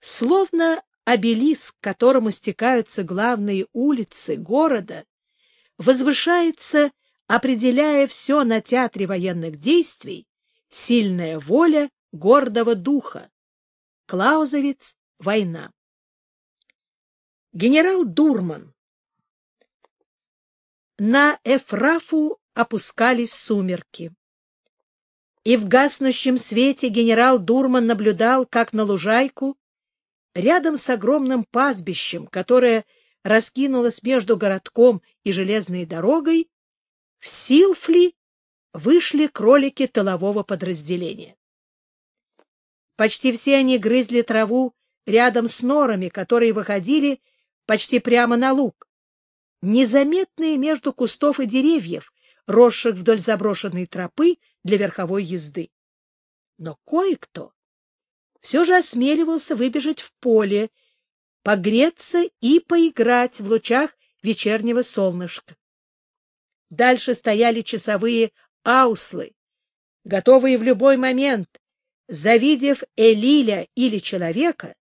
Словно обелиск, к которому стекаются главные улицы города, возвышается, определяя все на театре военных действий, сильная воля гордого духа. Клаузовиц «Война». Генерал Дурман. На Эфрафу опускались сумерки. И в гаснущем свете генерал Дурман наблюдал, как на лужайку, рядом с огромным пастбищем, которое раскинулось между городком и железной дорогой, в Силфли вышли кролики тылового подразделения. Почти все они грызли траву рядом с норами, которые выходили почти прямо на луг, незаметные между кустов и деревьев, росших вдоль заброшенной тропы для верховой езды. Но кое-кто все же осмеливался выбежать в поле, погреться и поиграть в лучах вечернего солнышка. Дальше стояли часовые ауслы, готовые в любой момент, завидев Элиля или человека,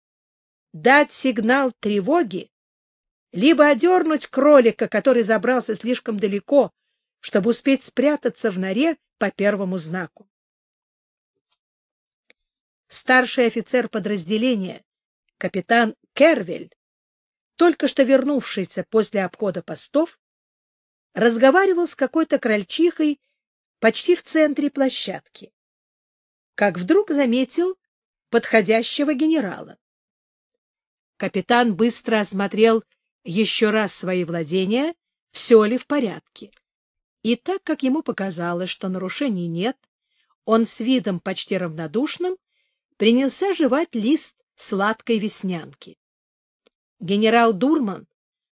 дать сигнал тревоги, либо одернуть кролика, который забрался слишком далеко, чтобы успеть спрятаться в норе по первому знаку. Старший офицер подразделения, капитан Кервель, только что вернувшийся после обхода постов, разговаривал с какой-то крольчихой почти в центре площадки. Как вдруг заметил подходящего генерала. Капитан быстро осмотрел еще раз свои владения, все ли в порядке. И так как ему показалось, что нарушений нет, он с видом почти равнодушным принялся жевать лист сладкой веснянки. Генерал Дурман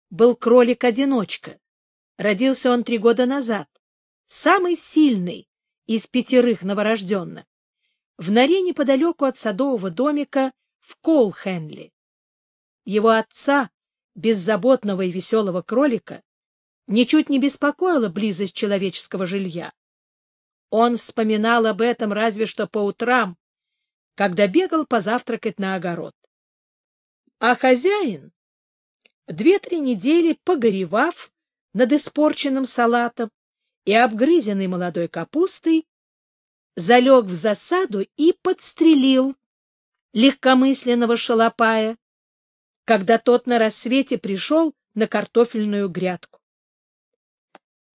был кролик-одиночка. Родился он три года назад, самый сильный из пятерых новорожденных, в норе неподалеку от садового домика в Колхенли. Его отца, беззаботного и веселого кролика, ничуть не беспокоила близость человеческого жилья. Он вспоминал об этом разве что по утрам, когда бегал позавтракать на огород. А хозяин, две-три недели погоревав над испорченным салатом и обгрызенной молодой капустой, залег в засаду и подстрелил легкомысленного шалопая, когда тот на рассвете пришел на картофельную грядку.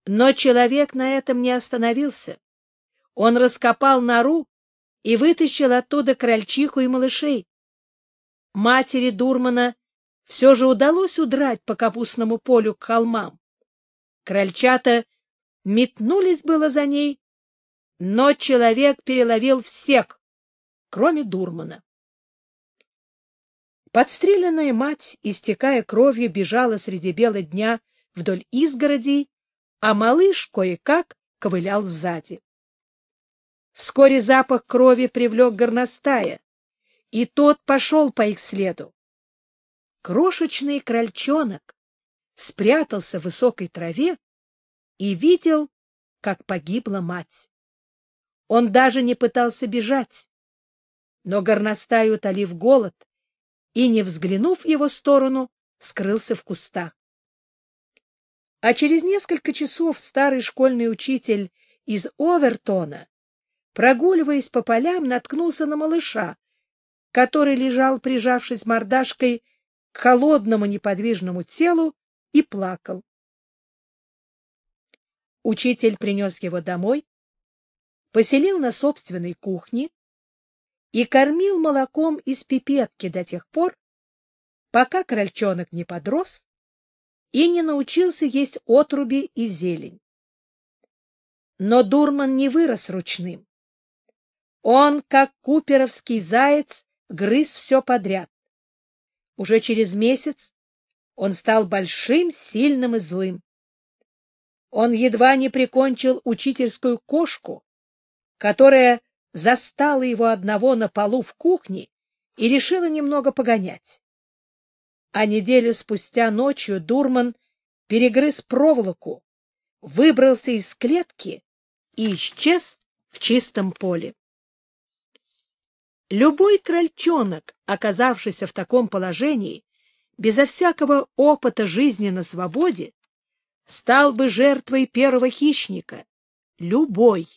Но человек на этом не остановился. Он раскопал нору и вытащил оттуда крольчиху и малышей. Матери Дурмана все же удалось удрать по капустному полю к холмам. Крольчата метнулись было за ней, но человек переловил всех, кроме Дурмана. Подстреленная мать, истекая кровью, бежала среди бела дня вдоль изгородей, а малыш кое-как ковылял сзади. Вскоре запах крови привлек горностая, и тот пошел по их следу. Крошечный крольчонок спрятался в высокой траве и видел, как погибла мать. Он даже не пытался бежать, но горностай, утолив голод и, не взглянув в его сторону, скрылся в кустах. А через несколько часов старый школьный учитель из Овертона прогуливаясь по полям, наткнулся на малыша, который лежал, прижавшись мордашкой к холодному неподвижному телу, и плакал. Учитель принес его домой, поселил на собственной кухне и кормил молоком из пипетки до тех пор, пока крольчонок не подрос и не научился есть отруби и зелень. Но Дурман не вырос ручным. Он, как куперовский заяц, грыз все подряд. Уже через месяц он стал большим, сильным и злым. Он едва не прикончил учительскую кошку, которая застала его одного на полу в кухне и решила немного погонять. А неделю спустя ночью Дурман перегрыз проволоку, выбрался из клетки и исчез в чистом поле. Любой крольчонок, оказавшийся в таком положении, безо всякого опыта жизни на свободе, стал бы жертвой первого хищника. Любой.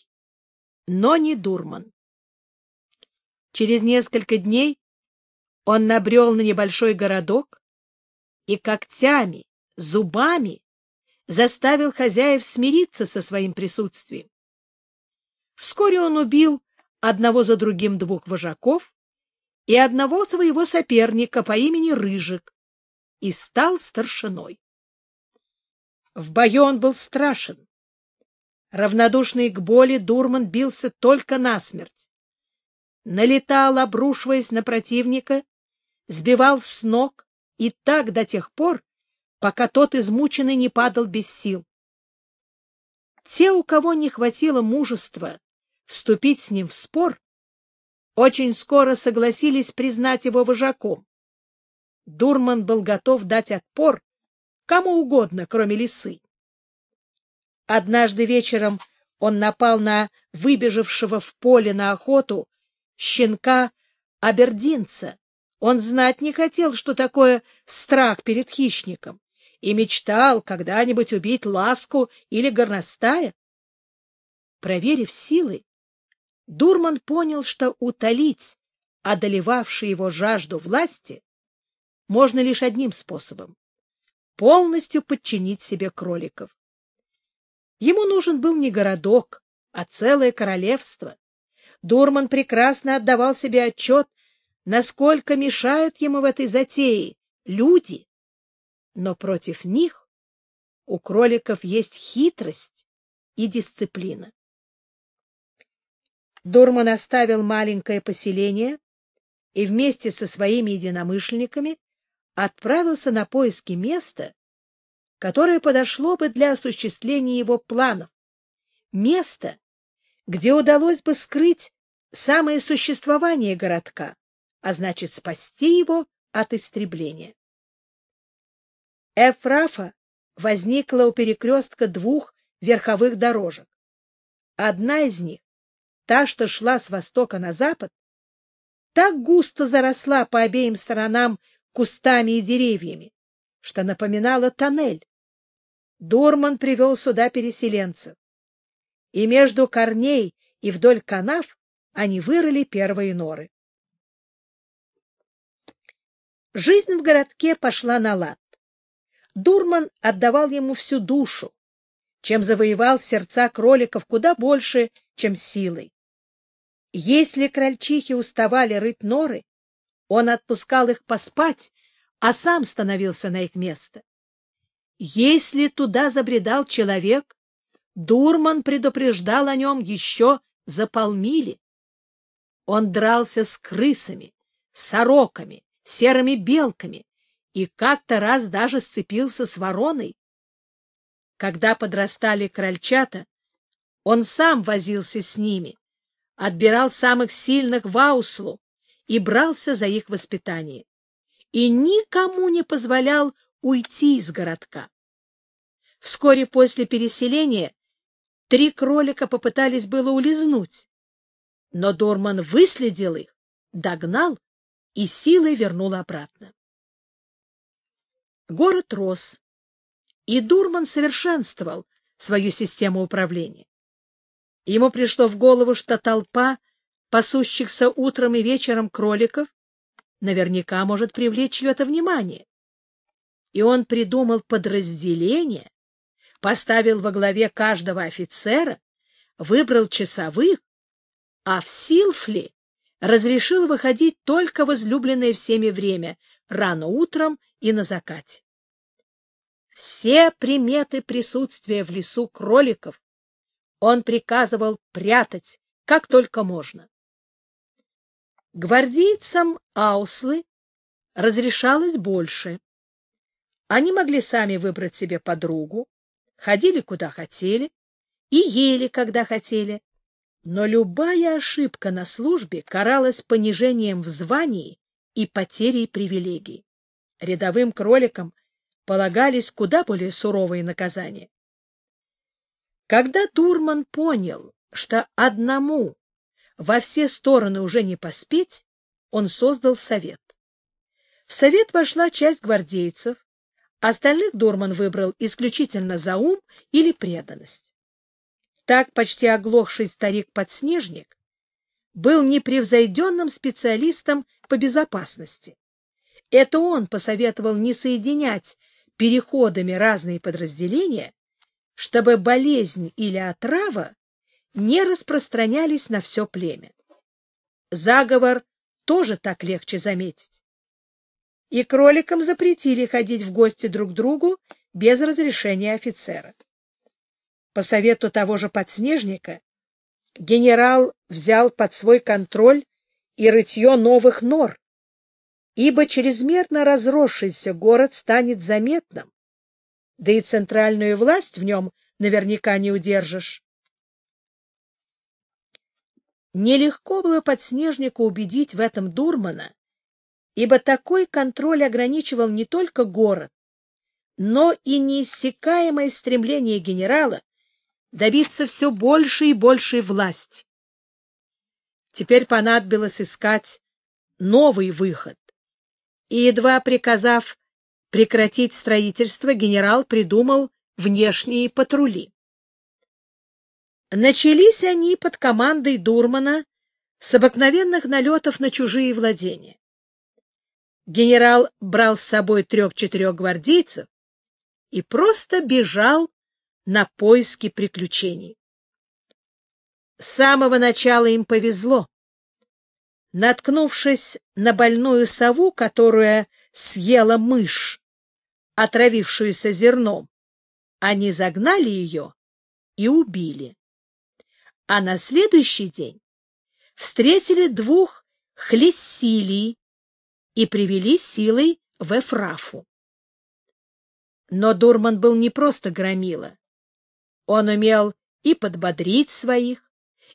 Но не Дурман. Через несколько дней он набрел на небольшой городок и когтями, зубами заставил хозяев смириться со своим присутствием. Вскоре он убил одного за другим двух вожаков и одного своего соперника по имени Рыжик и стал старшиной. В бою он был страшен. Равнодушный к боли, Дурман бился только насмерть. Налетал, обрушиваясь на противника, сбивал с ног и так до тех пор, пока тот измученный не падал без сил. Те, у кого не хватило мужества вступить с ним в спор, очень скоро согласились признать его вожаком. Дурман был готов дать отпор кому угодно, кроме лисы. Однажды вечером он напал на выбежавшего в поле на охоту щенка абердинца. Он знать не хотел, что такое страх перед хищником, и мечтал когда-нибудь убить ласку или горностая. Проверив силы, Дурман понял, что утолить одолевавшую его жажду власти можно лишь одним способом — полностью подчинить себе кроликов. Ему нужен был не городок, а целое королевство. Дурман прекрасно отдавал себе отчет, насколько мешают ему в этой затее люди. Но против них у кроликов есть хитрость и дисциплина. Дурман оставил маленькое поселение и вместе со своими единомышленниками отправился на поиски места, которое подошло бы для осуществления его планов, место, где удалось бы скрыть самое существование городка, а значит спасти его от истребления. Эфрафа возникла у перекрестка двух верховых дорожек. Одна из них та, что шла с востока на запад, так густо заросла по обеим сторонам кустами и деревьями, что напоминала тоннель. Дурман привел сюда переселенцев. И между корней и вдоль канав они вырыли первые норы. Жизнь в городке пошла на лад. Дурман отдавал ему всю душу, чем завоевал сердца кроликов куда больше, чем силой. Если крольчихи уставали рыть норы, он отпускал их поспать, а сам становился на их место. Если туда забредал человек, Дурман предупреждал о нем еще за полмили. Он дрался с крысами, сороками, серыми белками и как-то раз даже сцепился с вороной. Когда подрастали крольчата, он сам возился с ними, отбирал самых сильных в Ауслу и брался за их воспитание. И никому не позволял уйти из городка. Вскоре после переселения три кролика попытались было улизнуть, но Дорман выследил их, догнал и силой вернул обратно. Город рос, и Дурман совершенствовал свою систему управления. Ему пришло в голову, что толпа пасущихся утром и вечером кроликов наверняка может привлечь чье-то внимание. И он придумал подразделение, поставил во главе каждого офицера, выбрал часовых, а в Силфли разрешил выходить только возлюбленное всеми время, рано утром и на закате. Все приметы присутствия в лесу кроликов он приказывал прятать как только можно. Гвардейцам Ауслы разрешалось больше. Они могли сами выбрать себе подругу, ходили куда хотели и ели, когда хотели. Но любая ошибка на службе каралась понижением в звании и потерей привилегий. Рядовым кроликам полагались куда более суровые наказания. Когда Дурман понял, что одному во все стороны уже не поспеть, он создал совет. В совет вошла часть гвардейцев, остальных Дурман выбрал исключительно за ум или преданность. Так почти оглохший старик-подснежник был непревзойденным специалистом по безопасности. Это он посоветовал не соединять переходами разные подразделения, чтобы болезнь или отрава не распространялись на все племя. Заговор тоже так легче заметить. И кроликам запретили ходить в гости друг к другу без разрешения офицера. По совету того же подснежника генерал взял под свой контроль и рытье новых нор, ибо чрезмерно разросшийся город станет заметным, да и центральную власть в нем наверняка не удержишь. Нелегко было подснежнику убедить в этом Дурмана, ибо такой контроль ограничивал не только город, но и неиссякаемое стремление генерала добиться все большей и большей власти. Теперь понадобилось искать новый выход. И, едва приказав прекратить строительство, генерал придумал внешние патрули. Начались они под командой Дурмана с обыкновенных налетов на чужие владения. Генерал брал с собой трех-четырех гвардейцев и просто бежал на поиски приключений. С самого начала им повезло. Наткнувшись на больную сову, которая съела мышь, отравившуюся зерном, они загнали ее и убили. А на следующий день встретили двух хлессилий и привели силой в Эфрафу. Но Дурман был не просто громила. Он умел и подбодрить своих,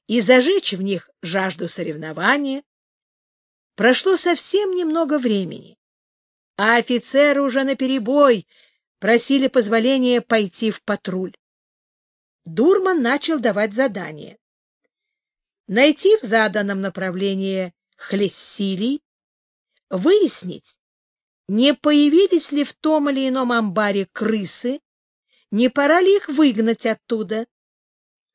и зажечь в них жажду соревнования. Прошло совсем немного времени, а офицеры уже наперебой просили позволения пойти в патруль. Дурман начал давать задания. Найти в заданном направлении хлессилий, выяснить, не появились ли в том или ином амбаре крысы, не пора ли их выгнать оттуда?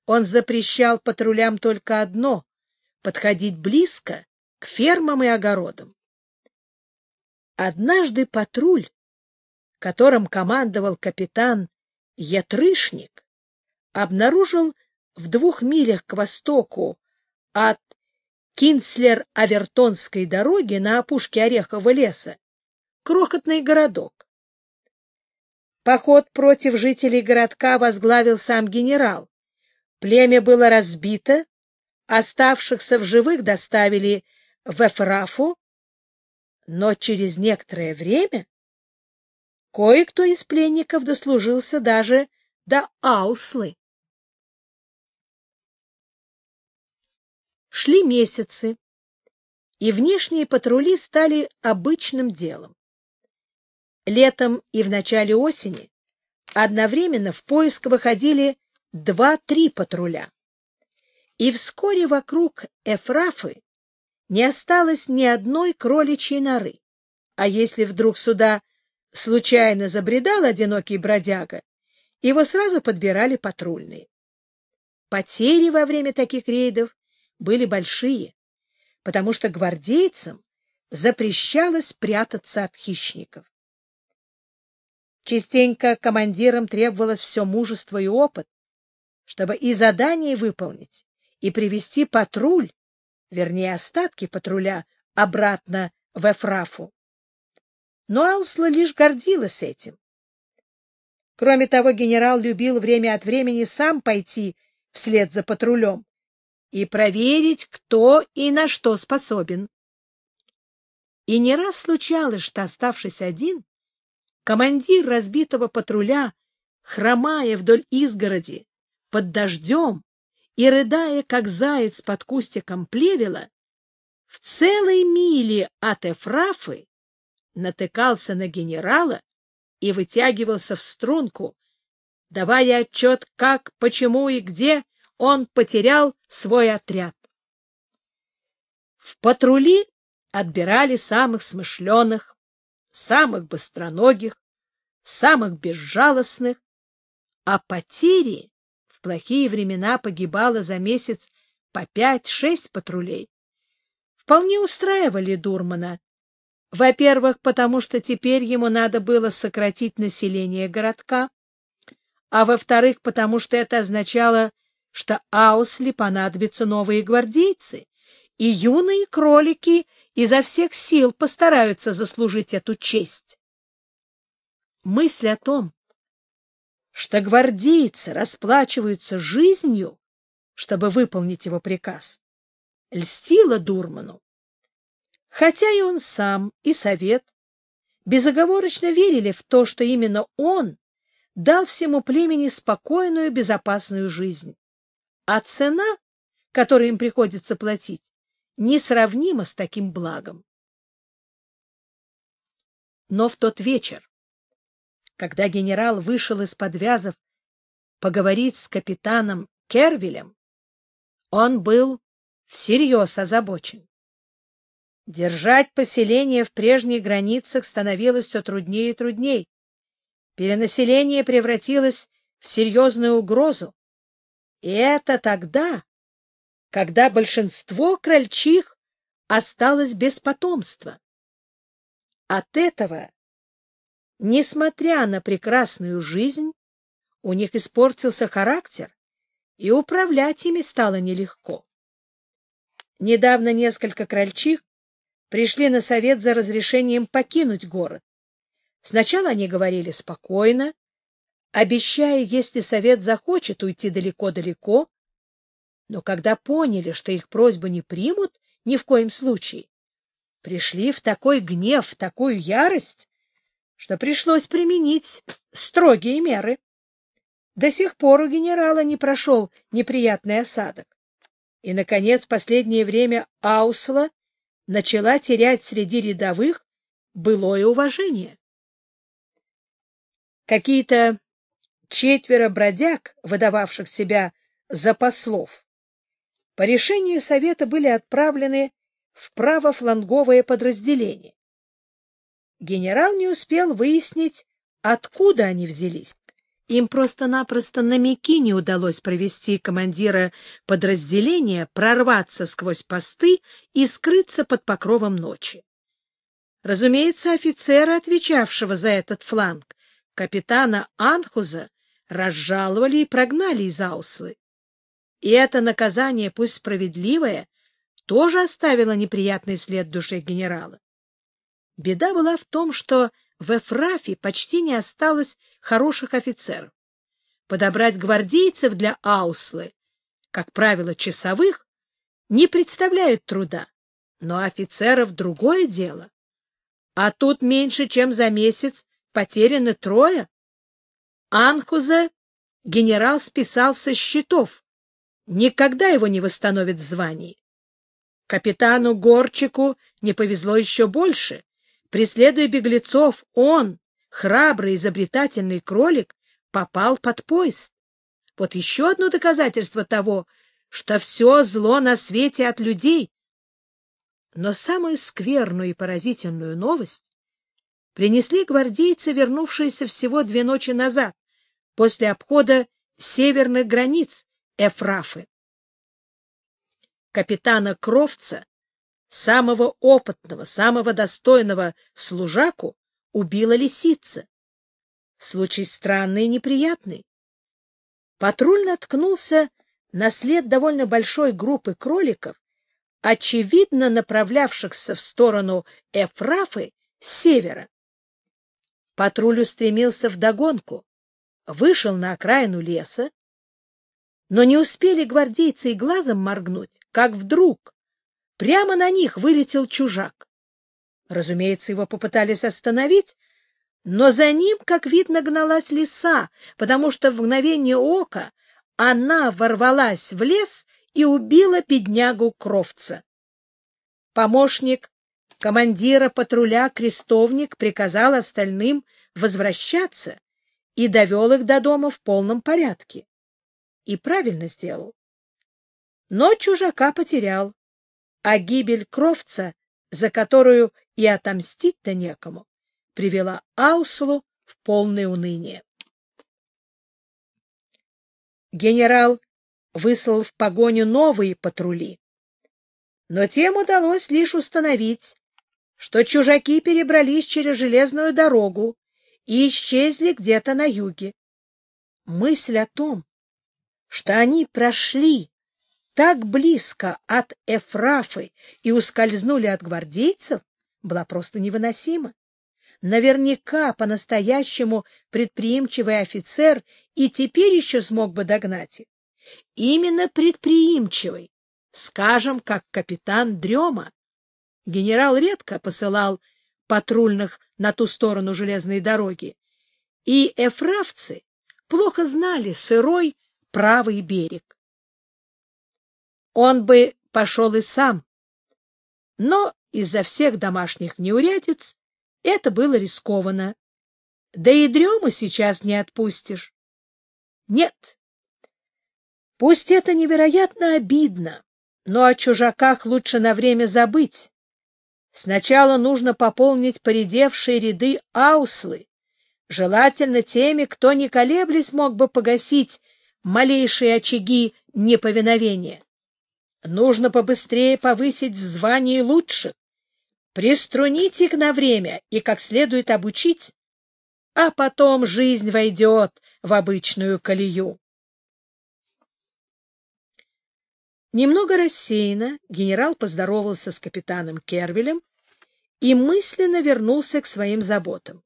Он запрещал патрулям только одно — подходить близко к фермам и огородам. Однажды патруль, которым командовал капитан Ятрышник, обнаружил в двух милях к востоку от Кинслер-Авертонской дороги на опушке Орехового леса крохотный городок. Поход против жителей городка возглавил сам генерал. Племя было разбито, оставшихся в живых доставили в Эфрафу, но через некоторое время кое-кто из пленников дослужился даже до Ауслы. Шли месяцы, и внешние патрули стали обычным делом. Летом и в начале осени одновременно в поиск выходили два-три патруля. И вскоре вокруг Эфрафы не осталось ни одной кроличьей норы. А если вдруг сюда случайно забредал одинокий бродяга, его сразу подбирали патрульные. Потери во время таких рейдов были большие, потому что гвардейцам запрещалось прятаться от хищников. Частенько командирам требовалось все мужество и опыт, чтобы и задание выполнить, и привести патруль, вернее, остатки патруля, обратно в Эфрафу. Но Аусла лишь гордилась этим. Кроме того, генерал любил время от времени сам пойти вслед за патрулем и проверить, кто и на что способен. И не раз случалось, что, оставшись один, Командир разбитого патруля, хромая вдоль изгороди, под дождем и рыдая, как заяц под кустиком плевела, в целой миле от Эфрафы натыкался на генерала и вытягивался в струнку, давая отчет, как, почему и где он потерял свой отряд. В патрули отбирали самых смышленых, самых быстроногих, самых безжалостных, а потери плохие времена погибало за месяц по пять-шесть патрулей. Вполне устраивали Дурмана. Во-первых, потому что теперь ему надо было сократить население городка, а во-вторых, потому что это означало, что Аусли понадобятся новые гвардейцы, и юные кролики изо всех сил постараются заслужить эту честь. Мысль о том, что гвардейцы расплачиваются жизнью, чтобы выполнить его приказ, льстила Дурману. Хотя и он сам, и совет безоговорочно верили в то, что именно он дал всему племени спокойную, безопасную жизнь. А цена, которую им приходится платить, несравнима с таким благом. Но в тот вечер, когда генерал вышел из подвязов поговорить с капитаном Кервилем, он был всерьез озабочен. Держать поселение в прежних границах становилось все труднее и труднее. Перенаселение превратилось в серьезную угрозу. И это тогда, когда большинство крольчих осталось без потомства. От этого, несмотря на прекрасную жизнь, у них испортился характер, и управлять ими стало нелегко. Недавно несколько крольчих пришли на совет за разрешением покинуть город. Сначала они говорили спокойно, обещая, если совет захочет уйти далеко-далеко, но когда поняли, что их просьбу не примут ни в коем случае, пришли в такой гнев, в такую ярость, что пришлось применить строгие меры. До сих пор у генерала не прошел неприятный осадок. И, наконец, в последнее время Аусла начала терять среди рядовых былое уважение. Какие-то четверо бродяг, выдававших себя за послов, по решению Совета были отправлены в правофланговое подразделение. Генерал не успел выяснить, откуда они взялись. Им просто-напросто на Микине удалось провести командира подразделения, прорваться сквозь посты и скрыться под покровом ночи. Разумеется, офицера, отвечавшего за этот фланг, капитана Анхуза, разжаловали и прогнали из Ауслы. И это наказание, пусть справедливое, тоже оставило неприятный след в душе генерала. Беда была в том, что в Эфрафе почти не осталось хороших офицеров. Подобрать гвардейцев для Ауслы, как правило, часовых, не представляют труда, но офицеров другое дело. А тут меньше, чем за месяц потеряны трое. Анхуза генерал списал со счетов, никогда его не восстановит в звании. Капитану Горчику не повезло еще больше. Преследуя беглецов, он, храбрый, изобретательный кролик, попал под поезд. Вот еще одно доказательство того, что все зло на свете от людей. Но самую скверную и поразительную новость принесли гвардейцы, вернувшиеся всего две ночи назад, после обхода северных границ Эфрафы. Капитана Кровца самого опытного, самого достойного служаку убила лисица. Случай странный и неприятный. Патруль наткнулся на след довольно большой группы кроликов, очевидно направлявшихся в сторону Эфрафы с севера. Патруль устремился вдогонку, вышел на окраину леса, но не успели гвардейцы и глазом моргнуть, как вдруг Прямо на них вылетел чужак. Разумеется, его попытались остановить, но за ним, как видно, гналась лиса, потому что в мгновение ока она ворвалась в лес и убила беднягу Кровца. Помощник командира патруля Крестовник приказал остальным возвращаться и довел их до дома в полном порядке. И правильно сделал. Но чужака потерял а гибель Кровца за которую и отомстить-то некому, привела Ауслу в полное уныние. Генерал выслал в погоню новые патрули, но тем удалось лишь установить, что чужаки перебрались через железную дорогу и исчезли где-то на юге. Мысль о том, что они прошли так близко от Эфрафы и ускользнули от гвардейцев, была просто невыносима. Наверняка по-настоящему предприимчивый офицер и теперь еще смог бы догнать их. Именно предприимчивый, скажем, как капитан Дрема. Генерал редко посылал патрульных на ту сторону железной дороги, и эфравцы плохо знали сырой правый берег. Он бы пошел и сам, но из-за всех домашних неурядиц это было рискованно. Да и дрему сейчас не отпустишь. Нет. Пусть это невероятно обидно, но о чужаках лучше на время забыть. Сначала нужно пополнить поредевшие ряды ауслы, желательно теми, кто, не колеблясь, мог бы погасить малейшие очаги неповиновения. Нужно побыстрее повысить в звании лучших, приструнить их на время и как следует обучить, а потом жизнь войдет в обычную колею. Немного рассеянно генерал поздоровался с капитаном Кервилем и мысленно вернулся к своим заботам.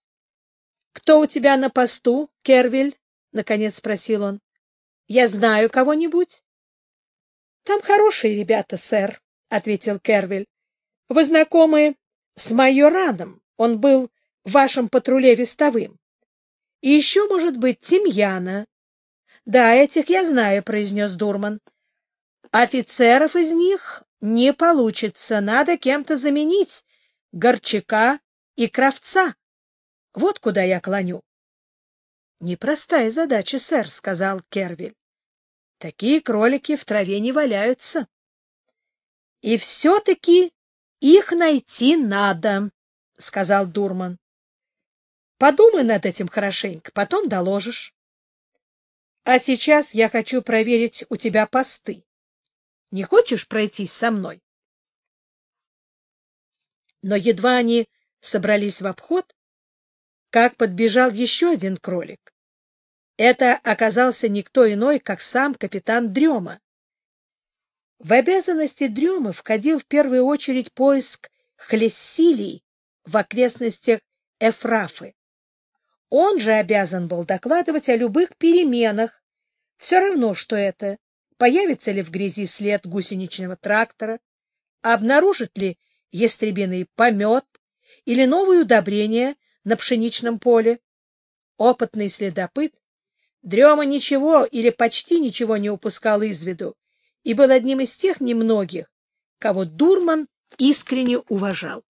— Кто у тебя на посту, Кервиль? — наконец спросил он. — Я знаю кого-нибудь? — Там хорошие ребята, сэр, — ответил Кервиль. — Вы знакомы с майораном. Он был в вашем патруле вестовым. И еще, может быть, Тимьяна. — Да, этих я знаю, — произнес Дурман. Офицеров из них не получится, надо кем-то заменить Горчака и Кравца. Вот куда я клоню. — Непростая задача, сэр, — сказал Кервиль. — Такие кролики в траве не валяются. — И все-таки их найти надо, — сказал Дурман. — Подумай над этим хорошенько, потом доложишь. А сейчас я хочу проверить у тебя посты. Не хочешь пройтись со мной? Но едва они собрались в обход, как подбежал еще один кролик. Это оказался никто иной, как сам капитан Дрема. В обязанности Дремы входил в первую очередь поиск хлессилий в окрестностях Эфрафы. Он же обязан был докладывать о любых переменах, все равно, что это появится ли в грязи след гусеничного трактора, обнаружит ли ястребиный помет или новые удобрения на пшеничном поле. Опытный следопыт Дрема ничего или почти ничего не упускал из виду и был одним из тех немногих, кого Дурман искренне уважал.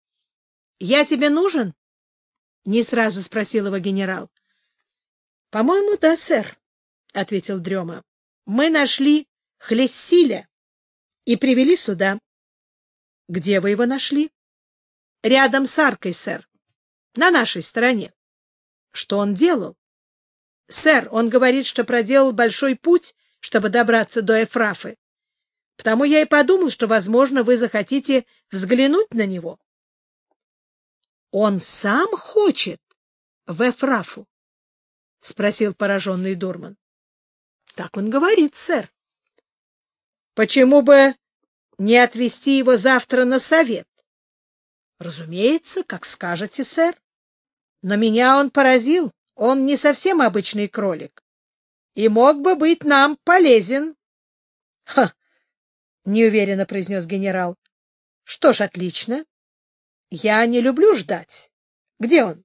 — Я тебе нужен? — не сразу спросил его генерал. — По-моему, да, сэр, — ответил Дрема мы нашли Хлессиля и привели сюда. — Где вы его нашли? — Рядом с аркой, сэр. На нашей стороне. — Что он делал? — Сэр, он говорит, что проделал большой путь, чтобы добраться до Эфрафы. Потому я и подумал, что, возможно, вы захотите взглянуть на него. — Он сам хочет в Эфрафу? — спросил пораженный Дурман. Так он говорит, сэр. Почему бы не отвезти его завтра на совет? Разумеется, как скажете, сэр. Но меня он поразил. Он не совсем обычный кролик. И мог бы быть нам полезен. — Ха! — неуверенно произнес генерал. — Что ж, отлично. Я не люблю ждать. Где он?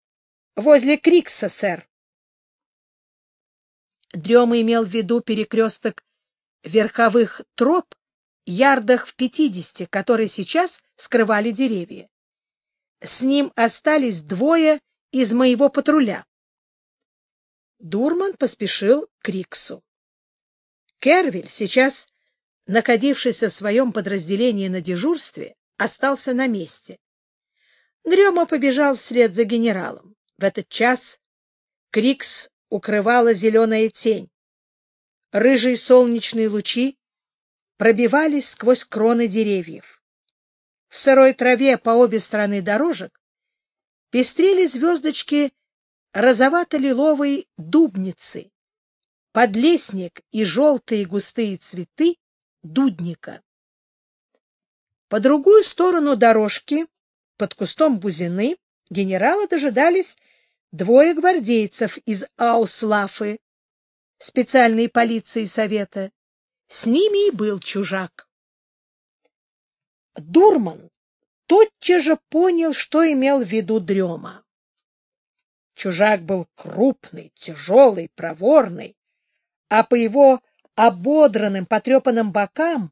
— Возле Крикса, сэр. Дрема имел в виду перекресток верховых троп, ярдах в пятидесяти, которые сейчас скрывали деревья. С ним остались двое из моего патруля. Дурман поспешил к Риксу. Кервиль сейчас находившийся в своем подразделении на дежурстве, остался на месте. Дрема побежал вслед за генералом. В этот час Крикс укрывала зеленая тень. Рыжие солнечные лучи пробивались сквозь кроны деревьев. В сырой траве по обе стороны дорожек пестрели звездочки розовато-лиловой дубницы, подлесник и желтые густые цветы дудника. По другую сторону дорожки, под кустом бузины, генерала дожидались двое гвардейцев из Ауслафы, специальной полиции совета. С ними и был чужак. Дурман тотчас же понял, что имел в виду Дрема. Чужак был крупный, тяжелый, проворный, а по его ободранным, потрепанным бокам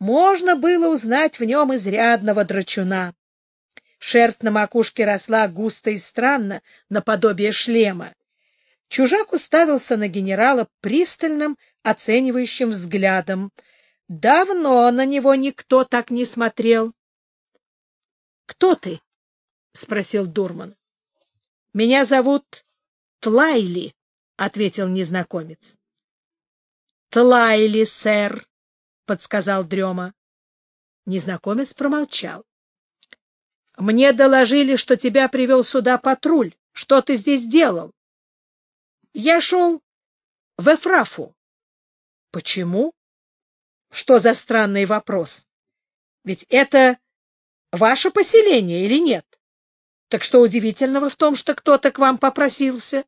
можно было узнать в нем изрядного драчуна. Шерсть на макушке росла густо и странно, наподобие шлема. Чужак уставился на генерала пристальным, оценивающим взглядом. Давно на него никто так не смотрел. — Кто ты? — спросил Дурман. — Меня зовут Тлайли, — ответил незнакомец. — Тлайли, сэр, — подсказал Дрема. Незнакомец промолчал. — Мне доложили, что тебя привел сюда патруль. Что ты здесь делал? — Я шел в Эфрафу. — Почему? — Что за странный вопрос? Ведь это ваше поселение или нет? Так что удивительного в том, что кто-то к вам попросился?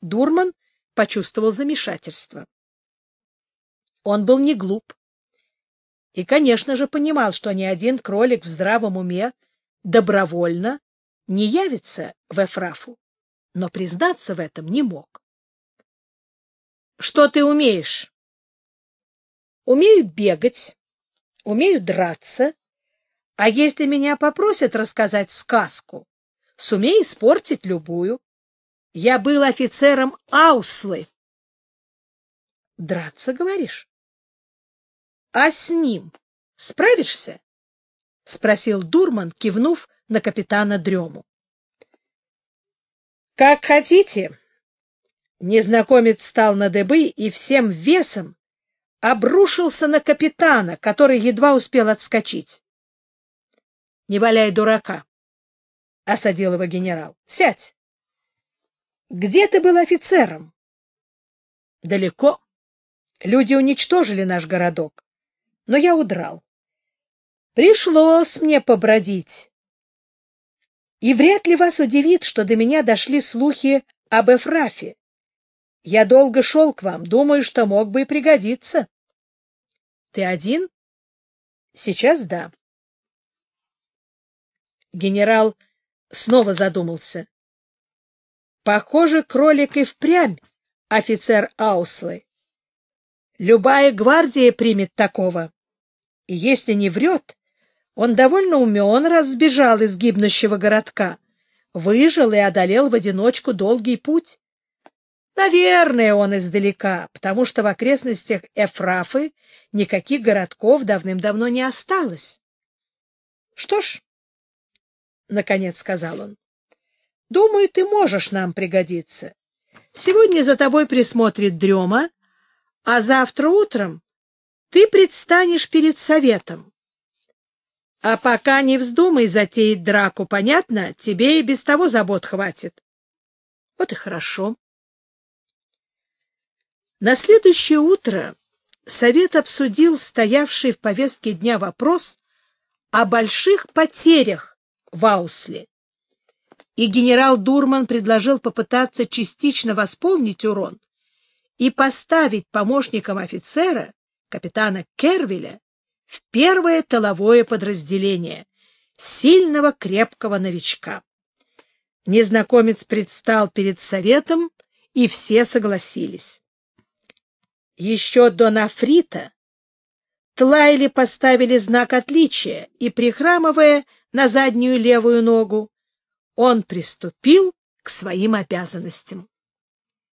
Дурман почувствовал замешательство. Он был не глуп и, конечно же, понимал, что ни один кролик в здравом уме добровольно не явится в Эфрафу, но признаться в этом не мог. — Что ты умеешь? — Умею бегать, умею драться, а если меня попросят рассказать сказку, сумею испортить любую. Я был офицером Ауслы. — Драться, говоришь? А с ним справишься? — спросил Дурман, кивнув на капитана Дрему. — Как хотите. Незнакомец встал на дыбы и всем весом обрушился на капитана, который едва успел отскочить. — Не валяй дурака, — осадил его генерал. — Сядь. — Где ты был офицером? — Далеко. Люди уничтожили наш городок но я удрал. Пришлось мне побродить. И вряд ли вас удивит, что до меня дошли слухи об Эфрафе. Я долго шел к вам, думаю, что мог бы и пригодиться. Ты один? Сейчас да. Генерал снова задумался. Похоже, кролик и впрямь офицер Ауслы. Любая гвардия примет такого. И если не врет, он довольно умен, раз сбежал из гибнущего городка, выжил и одолел в одиночку долгий путь. Наверное, он издалека, потому что в окрестностях Эфрафы никаких городков давным-давно не осталось. — Что ж, — наконец сказал он, — думаю, ты можешь нам пригодиться. Сегодня за тобой присмотрит Дрема, а завтра утром ты предстанешь перед советом. А пока не вздумай затеять драку, понятно? Тебе и без того забот хватит. Вот и хорошо. На следующее утро совет обсудил стоявший в повестке дня вопрос о больших потерях в Аусле. И генерал Дурман предложил попытаться частично восполнить урон и поставить помощником офицера капитана Кервеля в первое тыловое подразделение сильного крепкого новичка. Незнакомец предстал перед советом, и все согласились. Еще до Нафрита Тлайли поставили знак отличия, и, прихрамывая на заднюю левую ногу, он приступил к своим обязанностям.